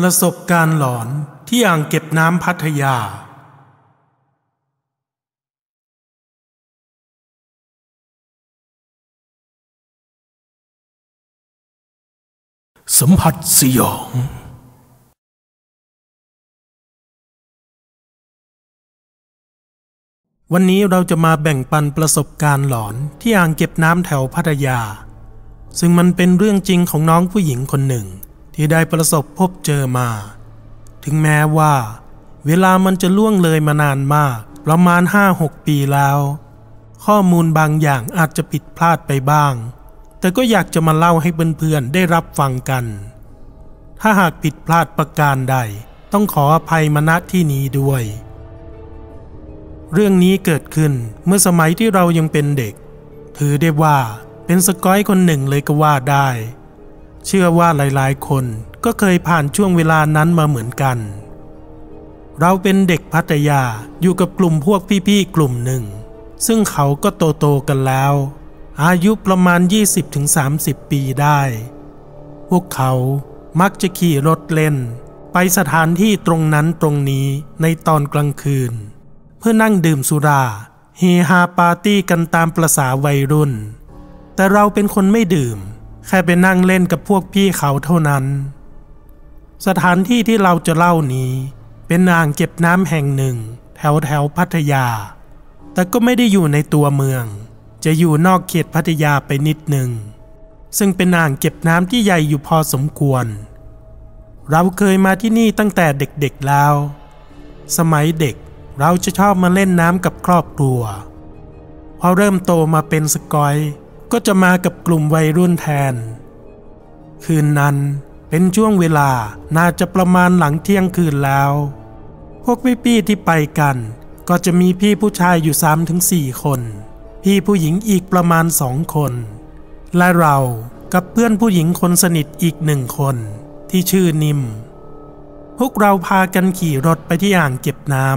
ประสบการณ์หลอนที่อ่างเก็บน้ำพัทยา สัมผัสสยอง วันนี้เราจะมาแบ่งปันประสบการณ์หลอนที่อ่างเก็บน้ำแถวพัทยา ซึ่งมันเป็นเรื่องจริงของน้องผู้หญิงคนหนึ่ง ที่ได้ประสบพบเจอมา ถึงแม้ว่า เวลามันจะล่วงเลยมานานมากประมาณ 5-6 ปีแล้ว ข้อมูลบางอย่างอาจจะผิดพลาดไปบ้าง แต่ก็อยากจะมาเล่าให้เพื่อนๆได้รับฟังกัน ถ้าหากผิดพลาดประการใด ต้องขออภัยมาณที่นี้ด้วย เรื่องนี้เกิดขึ้นเมื่อสมัยที่เรายังเป็นเด็ก ถือได้ว่าเป็นสกอยคนหนึ่งเลยก็ว่าได้ เชื่อว่าหลายๆ คนก็เคยผ่านช่วงเวลานั้นมาเหมือนกัน เราเป็นเด็กพัทยาอยู่กับกลุ่มพวกพี่ๆกลุ่มหนึ่ง ซึ่งเขาก็โตๆกันแล้ว อายุประมาณ 20-30 ปีได้ พวกเขามักจะขี่รถเล่น ไปสถานที่ตรงนั้นตรงนี้ในตอนกลางคืน เพื่อนั่งดื่มสุราเฮฮาปาร์ตี้กันตามประษาวัยรุ่น แต่เราเป็นคนไม่ดื่ม แค่ไปนั่งเล่นกับพวกพี่เขาเท่านั้น สถานที่ที่เราจะเล่านี้ เป็นอ่างเก็บน้ำแห่งหนึ่ง แถวแถวพัทยา แต่ก็ไม่ได้อยู่ในตัวเมือง จะอยู่นอกเขตพัทยาไปนิดหนึ่ง ซึ่งเป็นอ่างเก็บน้ำที่ใหญ่อยู่พอสมควร เราเคยมาที่นี่ตั้งแต่เด็กๆแล้ว สมัยเด็กเราจะชอบมาเล่นน้ำกับครอบครัวพอเริ่มโตมาเป็นสกอย ก็จะมากับกลุ่มวัยรุ่นแทน คืนนั้นเป็นช่วงเวลาน่าจะประมาณหลังเที่ยงคืนแล้ว พวกพี่ๆที่ไปกัน ก็จะมีพี่ผู้ชายอยู่3ามถึงสคน พี่ผู้หญิงอีกประมาณสองคน และเรากับเพื่อนผู้หญิงคนสนิทอีกหนึ่งคน ที่ชื่อนิม พวกเราพากันขี่รถไปที่อ่างเก็บน้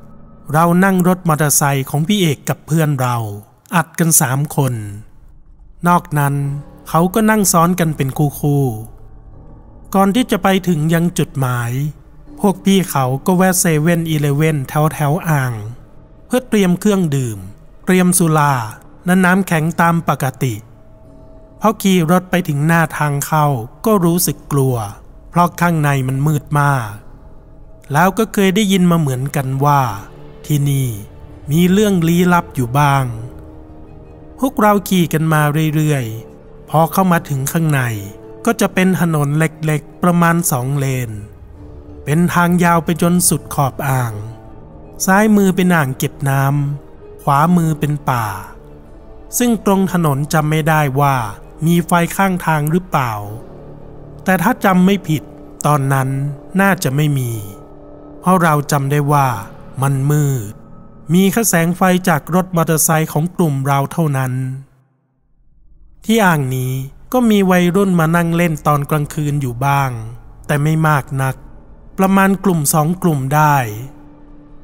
ำเรานั่งรถมอเตอร์ไซค์ของพี่เอกกับเพื่อนเรา อัดกันสามคน นอกนั้นเขาก็นั่งซ้อนกันเป็นคู่ๆก่อนที่จะไปถึงยังจุดหมาย พวกพี่เขาก็แวะเซเว่นอีเลเว่นแถวแถวอ่าง เพื่อเตรียมเครื่องดื่ม เตรียมสุราและน้ำแข็งตามปกติพอขี่รถไปถึงหน้าทางเข้าก็รู้สึกกลัว เพราะข้างในมันมืดมาก แล้วก็เคยได้ยินมาเหมือนกันว่า ที่นี่มีเรื่องลี้ลับอยู่บ้าง พวกเราขี่กันมาเรื่อยๆ พอเข้ามาถึงข้างใน ก็จะเป็นถนนเล็กๆ ประมาณสองเลน เป็นทางยาวไปจนสุดขอบอ่าง ซ้ายมือเป็นอ่างเก็บน้ำ ขวามือเป็นป่า ซึ่งตรงถนนจำไม่ได้ว่ามีไฟข้างทางหรือเปล่า แต่ถ้าจำไม่ผิดตอนนั้นน่าจะไม่มี เพราะเราจำได้ว่ามันมืด มีแค่แสงไฟจากรถมอเตอร์ไซค์ของกลุ่มเราเท่านั้น ที่อ่างนี้ก็มีวัยรุ่นมานั่งเล่นตอนกลางคืนอยู่บ้าง แต่ไม่มากนัก ประมาณกลุ่มสองกลุ่มได้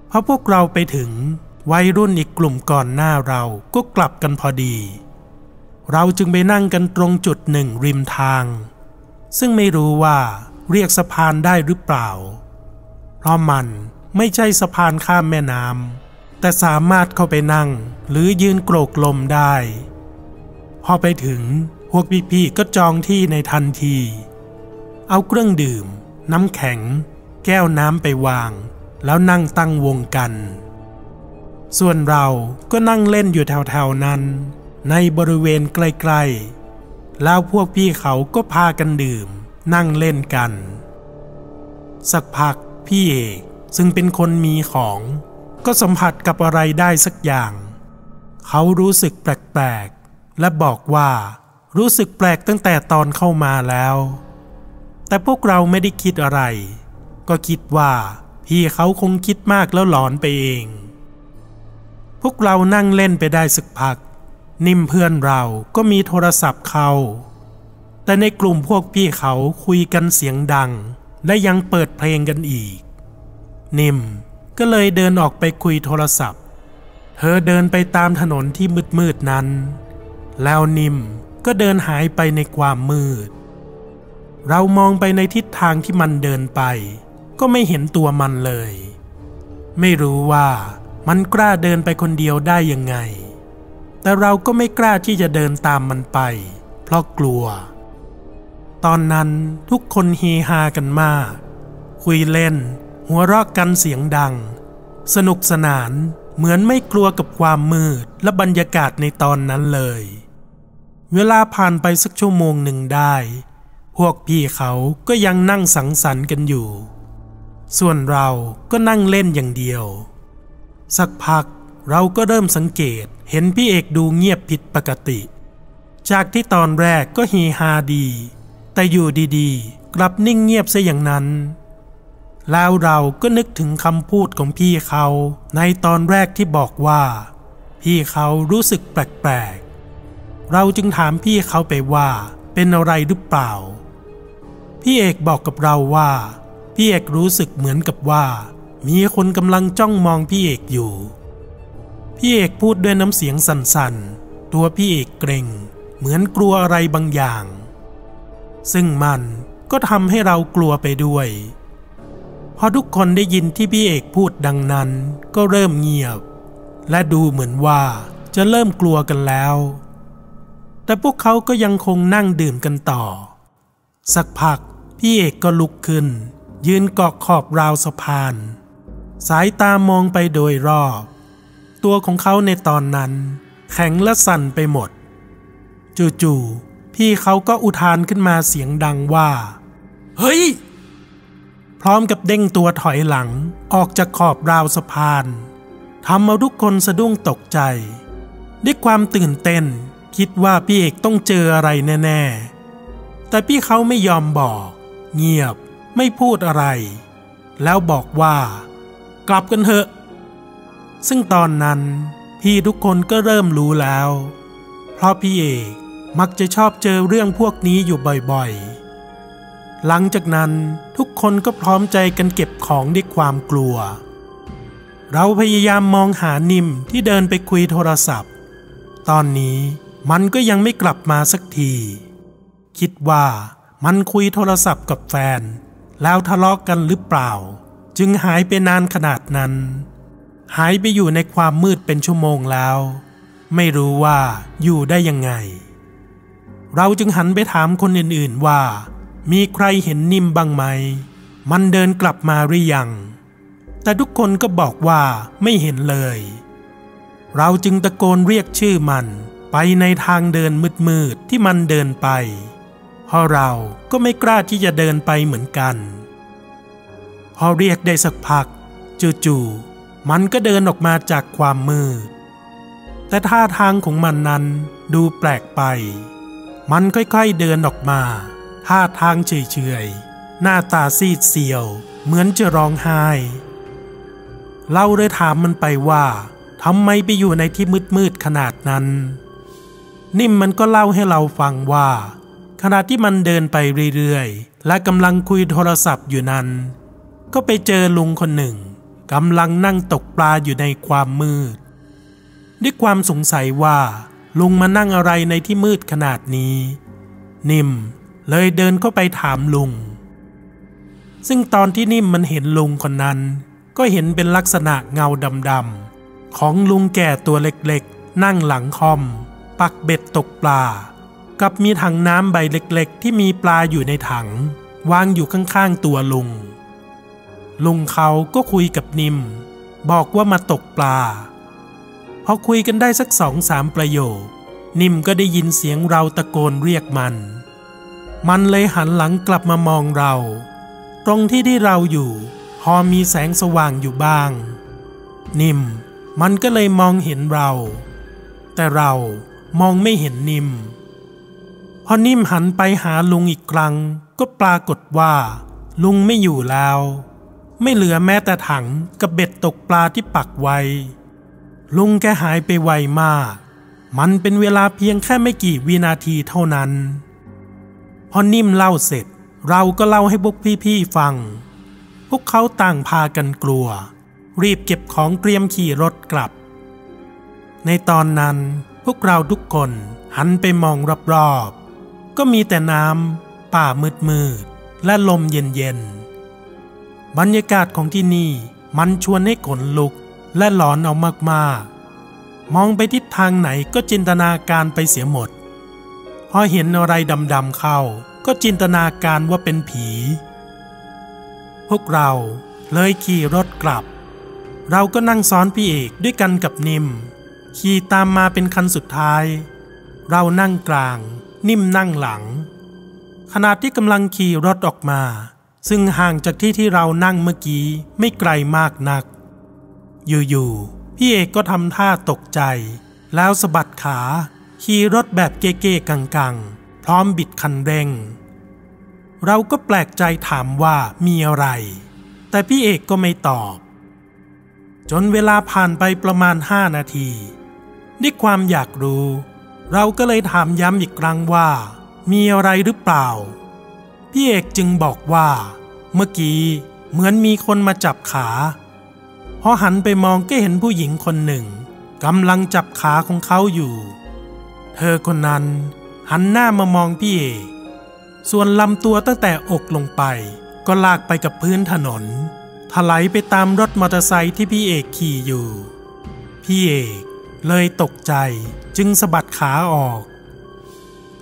เพราะพวกเราไปถึง วัยรุ่นอีกกลุ่มก่อนหน้าเราก็กลับกันพอดี เราจึงไปนั่งกันตรงจุดหนึ่งริมทาง ซึ่งไม่รู้ว่าเรียกสะพานได้หรือเปล่า เพราะมันไม่ใช่สะพานข้ามแม่น้ำ แต่สามารถเข้าไปนั่งหรือยืนโกรกลมได้ พอไปถึงพวกพี่ๆก็จองที่ในทันที เอาเครื่องดื่ม น้ำแข็ง แก้วน้ำไปวาง แล้วนั่งตั้งวงกัน ส่วนเราก็นั่งเล่นอยู่แถวๆนั้น ในบริเวณใกล้ๆ แล้วพวกพี่เขาก็พากันดื่ม นั่งเล่นกัน สักพักพี่เอกซึ่งเป็นคนมีของ ก็สัมผัสกับอะไรได้สักอย่าง เขารู้สึกแปลกๆ และบอกว่ารู้สึกแปลกตั้งแต่ตอนเข้ามาแล้ว แต่พวกเราไม่ได้คิดอะไร ก็คิดว่า พี่เขาคงคิดมากแล้วหลอนไปเอง พวกเรานั่งเล่นไปได้สักพัก นิ่มเพื่อนเราก็มีโทรศัพท์เขาแต่ในกลุ่มพวกพี่เขาคุยกันเสียงดัง และยังเปิดเพลงกันอีก นิม ก็เลยเดินออกไปคุยโทรศัพท์ เธอเดินไปตามถนนที่มืดๆนั้น แล้วนิมก็เดินหายไปในความมืด เรามองไปในทิศทางที่มันเดินไป ก็ไม่เห็นตัวมันเลย ไม่รู้ว่ามันกล้าเดินไปคนเดียวได้ยังไง แต่เราก็ไม่กล้าที่จะเดินตามมันไป เพราะกลัว ตอนนั้นทุกคนเฮฮากันมาก คุยเล่น หัวเราะกันเสียงดัง สนุกสนานเหมือนไม่กลัวกับความมืดและบรรยากาศในตอนนั้นเลย เวลาผ่านไปสักชั่วโมงหนึ่งได้ พวกพี่เขาก็ยังนั่งสังสรรค์กันอยู่ ส่วนเราก็นั่งเล่นอย่างเดียว สักพักเราก็เริ่มสังเกตเห็นพี่เอกดูเงียบผิดปกติ จากที่ตอนแรกก็เฮฮาดี แต่อยู่ดีๆ กลับนิ่งเงียบซะอย่างนั้น แล้วเราก็นึกถึงคำพูดของพี่เขาในตอนแรกที่บอกว่า พี่เขารู้สึกแปลกๆ เราจึงถามพี่เขาไปว่าเป็นอะไรหรือเปล่า พี่เอกบอกกับเราว่า พี่เอกรู้สึกเหมือนกับว่า มีคนกำลังจ้องมองพี่เอกอยู่ พี่เอกพูดด้วยน้ำเสียงสั่นๆ ตัวพี่เอกเกรงเหมือนกลัวอะไรบางอย่าง ซึ่งมันก็ทำให้เรากลัวไปด้วย พอทุกคนได้ยินที่พี่เอกพูดดังนั้นก็เริ่มเงียบ และดูเหมือนว่าจะเริ่มกลัวกันแล้ว แต่พวกเขาก็ยังคงนั่งดื่มกันต่อ สักพักพี่เอกก็ลุกขึ้น ยืนเกาะขอบราวสะพาน สายตามองไปโดยรอบ ตัวของเขาในตอนนั้น แข็งและสั่นไปหมด จู่ๆพี่เขาก็อุทานขึ้นมาเสียงดังว่า เฮ้ย พร้อมกับเด้งตัวถอยหลังออกจากขอบราวสะพานทำเอาทุกคนสะดุ้งตกใจ ด้วยความตื่นเต้น คิดว่าพี่เอกต้องเจออะไรแน่ ๆ แต่พี่เขาไม่ยอมบอก เงียบไม่พูดอะไร แล้วบอกว่า กลับกันเถอะ ซึ่งตอนนั้นพี่ทุกคนก็เริ่มรู้แล้ว เพราะพี่เอกมักจะชอบเจอเรื่องพวกนี้อยู่บ่อยๆ หลังจากนั้นทุกคนก็พร้อมใจกันเก็บของด้วยความกลัว เราพยายามมองหานิมที่เดินไปคุยโทรศัพท์ ตอนนี้มันก็ยังไม่กลับมาสักที คิดว่ามันคุยโทรศัพท์กับแฟน แล้วทะเลาะกกันหรือเปล่า จึงหายไปนานขนาดนั้น หายไปอยู่ในความมืดเป็นชั่วโมงแล้ว ไม่รู้ว่าอยู่ได้ยังไง เราจึงหันไปถามคนอื่นๆว่า มีใครเห็นนิ่มบ้างไหม มันเดินกลับมาหรือยัง แต่ทุกคนก็บอกว่าไม่เห็นเลย เราจึงตะโกนเรียกชื่อมันไปในทางเดินมืดๆที่มันเดินไปเพราะเราก็ไม่กล้าที่จะเดินไปเหมือนกัน พอเรียกได้สักพัก จู่ๆมันก็เดินออกมาจากความมืด แต่ท่าทางของมันนั้นดูแปลกไป มันค่อยๆเดินออกมา ท่าทางเฉยๆ หน้าตาซีดเซียว เหมือนจะร้องไห้ เราเลยถามมันไปว่าทำไมไปอยู่ในที่มืดๆขนาดนั้น นิ่มมันก็เล่าให้เราฟังว่า ขณะที่มันเดินไปเรื่อยๆ และกำลังคุยโทรศัพท์อยู่นั้น ก็ไปเจอลุงคนหนึ่งกำลังนั่งตกปลาอยู่ในความมืด ด้วยความสงสัยว่า ลุงมานั่งอะไรในที่มืดขนาดนี้ นิ่ม เลยเดินเข้าไปถามลุง ซึ่งตอนที่นิ่มมันเห็นลุงคนนั้น ก็เห็นเป็นลักษณะเงาดำๆของลุงแก่ตัวเล็กๆ นั่งหลังคอม ปักเบ็ดตกปลา กับมีถังน้ำใบเล็กๆ ที่มีปลาอยู่ในถัง วางอยู่ข้างๆตัวลุง ลุงเขาก็คุยกับนิม บอกว่ามาตกปลา พอคุยกันได้สักสองสามประโยค นิมก็ได้ยินเสียงเราตะโกนเรียกมัน มันเลยหันหลังกลับมามองเรา ตรงที่ที่เราอยู่ พอมีแสงสว่างอยู่บ้าง นิม มันก็เลยมองเห็นเรา แต่เรามองไม่เห็นนิม พอนิ่มหันไปหาลุงอีกครั้ง ก็ปรากฏว่า ลุงไม่อยู่แล้ว ไม่เหลือแม้แต่ถังกับเบ็ดตกปลาที่ปักไว้ ลุงแกหายไปไวมาก มันเป็นเวลาเพียงแค่ไม่กี่วินาทีเท่านั้น อนิ่มเล่าเสร็จ เราก็เล่าให้พวกพี่ๆฟัง พวกเขาต่างพากันกลัว รีบเก็บของเตรียมขี่รถกลับ ในตอนนั้นพวกเราทุกคนหันไปมองรอบๆ ก็มีแต่น้ำป่ามืดๆ และลมเย็นๆ บรรยากาศของที่นี่มันชวนให้ขนลุกและหลอนเอามากๆ มองไปทิศทางไหนก็จินตนาการไปเสียหมด อเห็นอะไรดำๆเข้า ก็จินตนาการว่าเป็นผี พวกเราเลยขี่รถกลับ เราก็นั่งซ้อนพี่เอกด้วยกันกับนิม ขี่ตามมาเป็นคันสุดท้าย เรานั่งกลาง นิ่มนั่งหลัง ขณะที่กำลังขี่รถออกมา ซึ่งห่างจากที่ที่เรานั่งเมื่อกี้ไม่ไกลมากนัก อยู่ๆพี่เอกก็ทำท่าตกใจ แล้วสะบัดขา ขี่รถแบบเก๊ๆกังๆ พร้อมบิดคันเร่ง เราก็แปลกใจถามว่ามีอะไร แต่พี่เอกก็ไม่ตอบ จนเวลาผ่านไปประมาณห้านาทีด้วยความอยากรู้ เราก็เลยถามย้ำอีกครั้งว่า มีอะไรหรือเปล่า พี่เอกจึงบอกว่า เมื่อกี้เหมือนมีคนมาจับขาพอหันไปมองก็เห็นผู้หญิงคนหนึ่งกำลังจับขาของเขาอยู่ เธอคนนั้นหันหน้ามามองพี่เอกส่วนลำตัวตั้งแต่อกลงไป ก็ลากไปกับพื้นถนน ถลายไปตามรถมอเตอร์ไซค์ที่พี่เอกขี่อยู่ พี่เอกเลยตกใจจึงสะบัดขาออก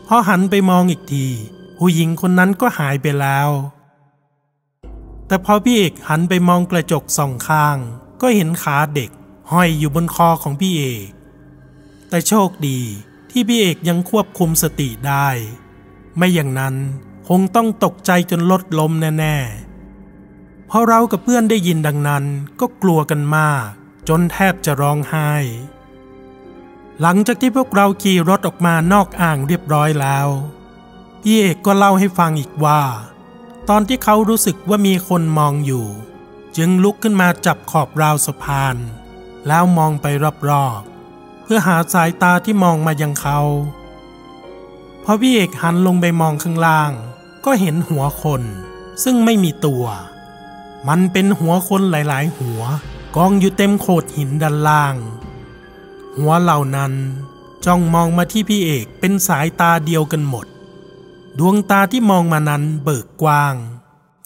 พอหันไปมองอีกที ผู้หญิงคนนั้นก็หายไปแล้ว แต่พอพี่เอกหันไปมองกระจกสองข้าง ก็เห็นขาเด็กห้อยอยู่บนคอของพี่เอก แต่โชคดี ที่พี่เอกยังควบคุมสติได้ ไม่อย่างนั้นคงต้องตกใจจนรถล้มแน่ๆพอเรากับเพื่อนได้ยินดังนั้นก็กลัวกันมาก จนแทบจะร้องไห้ หลังจากที่พวกเราขี่รถออกมานอกอ่างเรียบร้อยแล้วพี่เอกก็เล่าให้ฟังอีกว่า ตอนที่เขารู้สึกว่ามีคนมองอยู่ จึงลุกขึ้นมาจับขอบราวสะพาน แล้วมองไปรอบๆ เพื่อหาสายตาที่มองมายังเขาพอพี่เอกหันลงไปมองข้างล่าง ก็เห็นหัวคน ซึ่งไม่มีตัว มันเป็นหัวคนหลายๆ หัว กองอยู่เต็มโขดหินด้านล่าง หัวเหล่านั้นจ้องมองมาที่พี่เอกเป็นสายตาเดียวกันหมด ดวงตาที่มองมานั้นเบิกกว้าง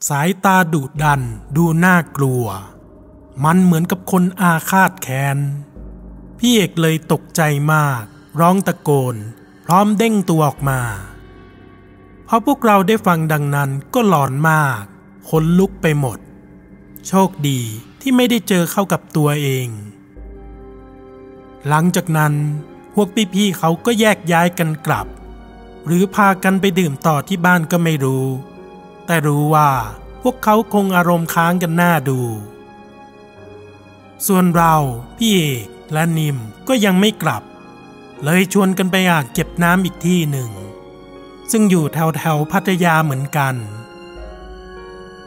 สายตาดุดันดูน่ากลัว มันเหมือนกับคนอาฆาตแค้น พี่เอกเลยตกใจมาก ร้องตะโกน พร้อมเด้งตัวออกมาพอพวกเราได้ฟังดังนั้นก็หลอนมากขนลุกไปหมด โชคดีที่ไม่ได้เจอเข้ากับตัวเอง หลังจากนั้นพวกพี่ๆเขาก็แยกย้ายกันกลับ หรือพากันไปดื่มต่อที่บ้านก็ไม่รู้ แต่รู้ว่าพวกเขาคงอารมณ์ค้างกันหน้าดู ส่วนเราพี่เอก และนิมก็ยังไม่กลับ เลยชวนกันไปอ่างเก็บน้ำอีกที่หนึ่ง ซึ่งอยู่แถวแถวพัทยาเหมือนกัน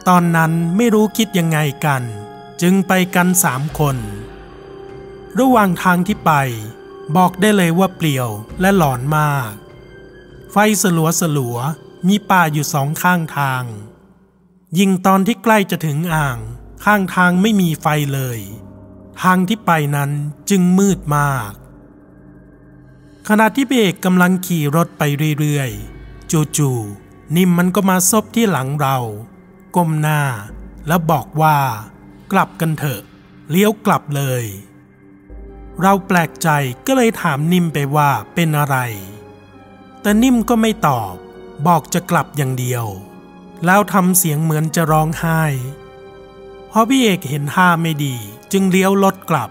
ตอนนั้นไม่รู้คิดยังไงกัน จึงไปกันสามคน ระหว่างทางที่ไป บอกได้เลยว่าเปลี่ยวและหลอนมาก ไฟสลัวสลัวมีป่าอยู่สองข้างทาง ยิ่งตอนที่ใกล้จะถึงอ่าง ข้างทางไม่มีไฟเลย ทางที่ไปนั้นจึงมืดมาก ขณะที่พี่เอกกำลังขี่รถไปเรื่อยๆ จู่ๆนิมมันก็มาซบที่หลังเรา ก้มหน้า แล้วบอกว่า กลับกันเถอะ เลี้ยวกลับเลย เราแปลกใจก็เลยถามนิมไปว่าเป็นอะไร แต่นิ่มก็ไม่ตอบ บอกจะกลับอย่างเดียว แล้วทำเสียงเหมือนจะร้องไห้เพราะพี่เอกเห็นท่าไม่ดี จึงเลี้ยวรถกลับ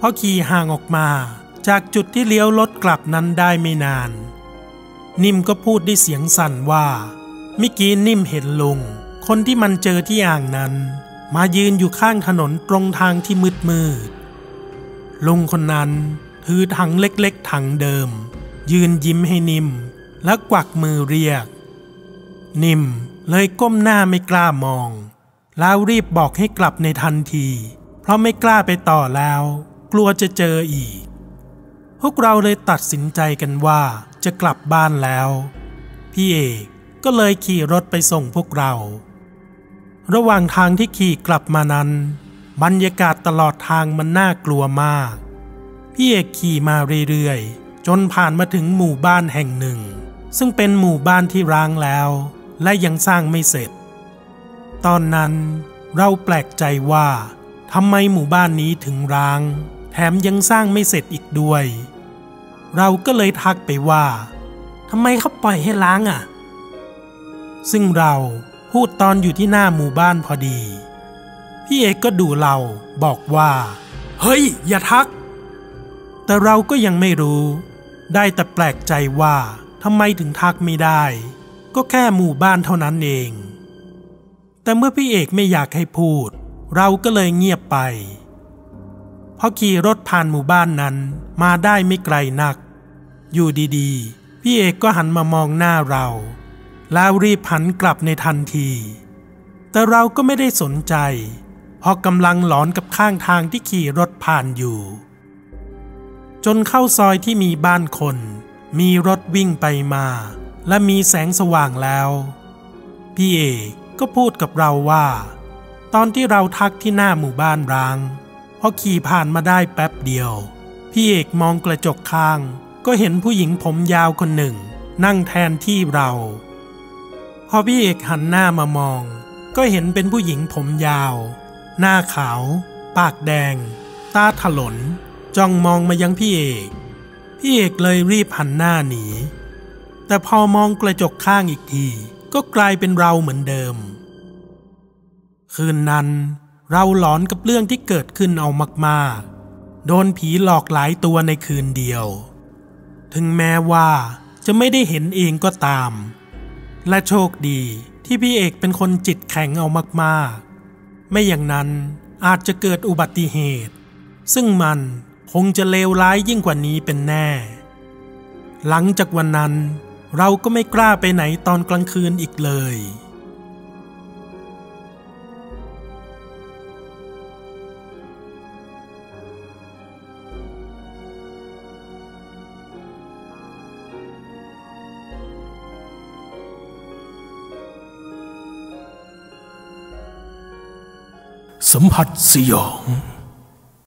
พอขี่ห่างออกมาจากจุดที่เลี้ยวรถกลับนั้นได้ไม่นาน นิ่มก็พูดด้วยเสียงสั่นว่าเมื่อกี้นิ่มเห็นลุง คนที่มันเจอที่อ่างนั้น มายืนอยู่ข้างถนนตรงทางที่มืดมืดลุงคนนั้นถือถังเล็กๆถังเดิม ยืนยิ้มให้นิ่ม และกวักมือเรียก นิ่มเลยก้มหน้าไม่กล้ามอง แล้วรีบบอกให้กลับในทันที เพราะไม่กล้าไปต่อแล้ว กลัวจะเจออีก พวกเราเลยตัดสินใจกันว่าจะกลับบ้านแล้ว พี่เอกก็เลยขี่รถไปส่งพวกเรา ระหว่างทางที่ขี่กลับมานั้น บรรยากาศตลอดทางมันน่ากลัวมาก พี่เอกขี่มาเรื่อยๆ จนผ่านมาถึงหมู่บ้านแห่งหนึ่ง ซึ่งเป็นหมู่บ้านที่ร้างแล้ว และยังสร้างไม่เสร็จ ตอนนั้นเราแปลกใจว่า ทำไมหมู่บ้านนี้ถึงร้าง แถมยังสร้างไม่เสร็จอีกด้วย เราก็เลยทักไปว่าทำไมเขาปล่อยให้ล้างอะ ซึ่งเราพูดตอนอยู่ที่หน้าหมู่บ้านพอดี พี่เอกก็ดูเราบอกว่า เฮ้ย อย่าทัก แต่เราก็ยังไม่รู้ ได้แต่แปลกใจว่าทำไมถึงทักไม่ได้ ก็แค่หมู่บ้านเท่านั้นเอง แต่เมื่อพี่เอกไม่อยากให้พูด เราก็เลยเงียบไปพอขี่รถผ่านหมู่บ้านนั้นมาได้ไม่ไกลนัก อยู่ดีๆ พี่เอกก็หันมามองหน้าเรา แล้วรีบหันกลับในทันที แต่เราก็ไม่ได้สนใจเพราะกำลังหลอนกับข้างทางที่ขี่รถผ่านอยู่ จนเข้าซอยที่มีบ้านคน มีรถวิ่งไปมา และมีแสงสว่างแล้ว พี่เอกก็พูดกับเราว่า ตอนที่เราทักที่หน้าหมู่บ้านร้างพอขี่ผ่านมาได้แป๊บเดียว พี่เอกมองกระจกข้าง ก็เห็นผู้หญิงผมยาวคนหนึ่ง นั่งแทนที่เรา พอพี่เอกหันหน้ามามอง ก็เห็นเป็นผู้หญิงผมยาว หน้าขาว ปากแดง ตาถลน จ้องมองมายังพี่เอก พี่เอกเลยรีบหันหน้าหนี แต่พอมองกระจกข้างอีกที ก็กลายเป็นเราเหมือนเดิม คืนนั้นเราหลอนกับเรื่องที่เกิดขึ้นเอามากๆ โดนผีหลอกหลายตัวในคืนเดียว ถึงแม้ว่าจะไม่ได้เห็นเองก็ตาม และโชคดีที่พี่เอกเป็นคนจิตแข็งเอามากๆ ไม่อย่างนั้นอาจจะเกิดอุบัติเหตุ ซึ่งมันคงจะเลวร้ายยิ่งกว่านี้เป็นแน่ หลังจากวันนั้นเราก็ไม่กล้าไปไหนตอนกลางคืนอีกเลย สัมผัสสยอง